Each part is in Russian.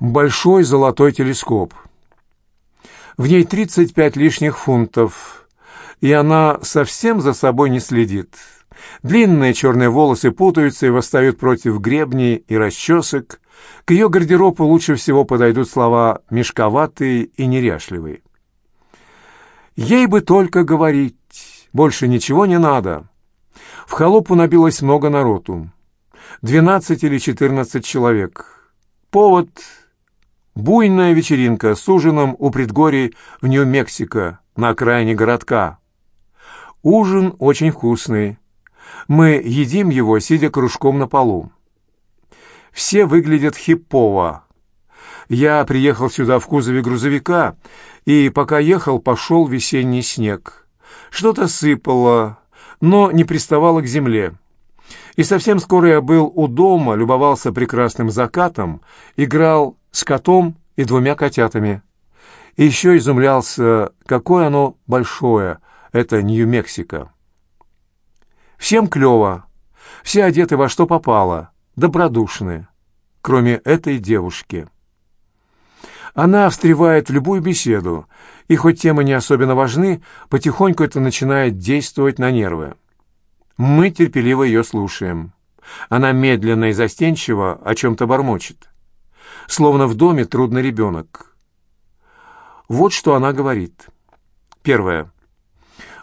большой золотой телескоп. В ней 35 лишних фунтов, и она совсем за собой не следит. Длинные черные волосы путаются и восстают против гребней и расчесок. К ее гардеробу лучше всего подойдут слова «мешковатый» и «неряшливый». Ей бы только говорить, больше ничего не надо. В холопу набилось много народу. Двенадцать или четырнадцать человек. Повод — буйная вечеринка с ужином у предгорий в Нью-Мексико, на окраине городка. Ужин очень вкусный. Мы едим его, сидя кружком на полу. Все выглядят хипово. Я приехал сюда в кузове грузовика, и пока ехал, пошел весенний снег. Что-то сыпало, но не приставало к земле. И совсем скоро я был у дома, любовался прекрасным закатом, играл с котом и двумя котятами. И еще изумлялся, какое оно большое, это Нью-Мексико. Всем клево, все одеты во что попало, добродушны, кроме этой девушки. Она встревает в любую беседу, и хоть темы не особенно важны, потихоньку это начинает действовать на нервы. Мы терпеливо ее слушаем. Она медленно и застенчиво о чем-то бормочет. Словно в доме трудный ребенок. Вот что она говорит. Первое.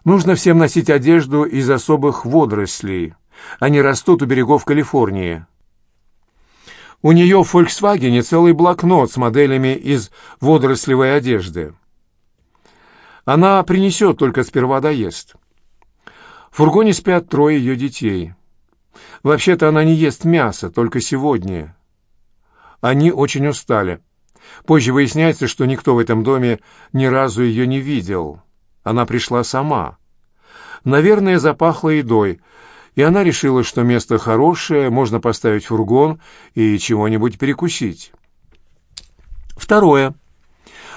Нужно всем носить одежду из особых водорослей. Они растут у берегов Калифорнии. У нее в «Фольксвагене» целый блокнот с моделями из водорослевой одежды. Она принесет, только сперва доест. В фургоне спят трое ее детей. Вообще-то она не ест мясо, только сегодня. Они очень устали. Позже выясняется, что никто в этом доме ни разу ее не видел. Она пришла сама. Наверное, запахло едой — и она решила, что место хорошее, можно поставить фургон и чего-нибудь перекусить. Второе.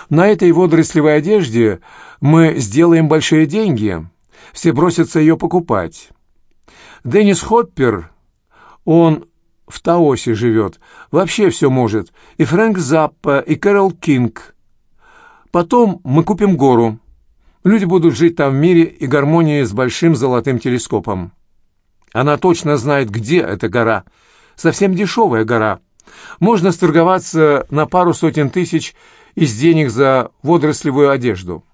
На этой водорослевой одежде мы сделаем большие деньги. Все бросятся ее покупать. Деннис Хоппер, он в Таосе живет, вообще все может. И Фрэнк Заппа, и Кэрол Кинг. Потом мы купим гору. Люди будут жить там в мире и гармонии с большим золотым телескопом. Она точно знает, где эта гора. Совсем дешевая гора. Можно сторговаться на пару сотен тысяч из денег за водорослевую одежду.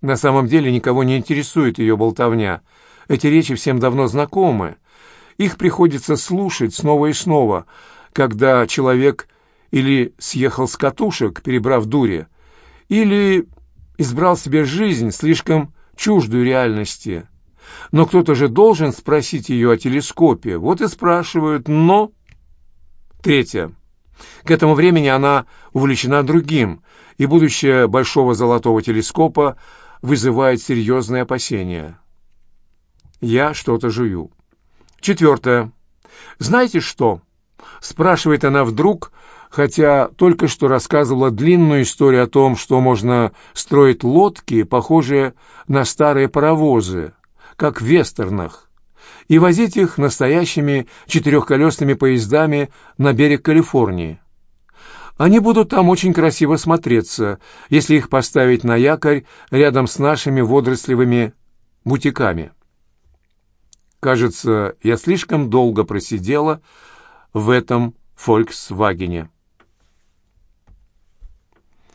На самом деле никого не интересует ее болтовня. Эти речи всем давно знакомы. Их приходится слушать снова и снова, когда человек или съехал с катушек, перебрав дури, или избрал себе жизнь, слишком чуждую реальности – но кто-то же должен спросить ее о телескопе. Вот и спрашивают, но... Третье. К этому времени она увлечена другим, и будущее большого золотого телескопа вызывает серьезные опасения. Я что-то жую. Четвертое. «Знаете что?» — спрашивает она вдруг, хотя только что рассказывала длинную историю о том, что можно строить лодки, похожие на старые паровозы, как в вестернах, и возить их настоящими четырехколесными поездами на берег Калифорнии. Они будут там очень красиво смотреться, если их поставить на якорь рядом с нашими водорослевыми бутиками. Кажется, я слишком долго просидела в этом «Фольксвагене».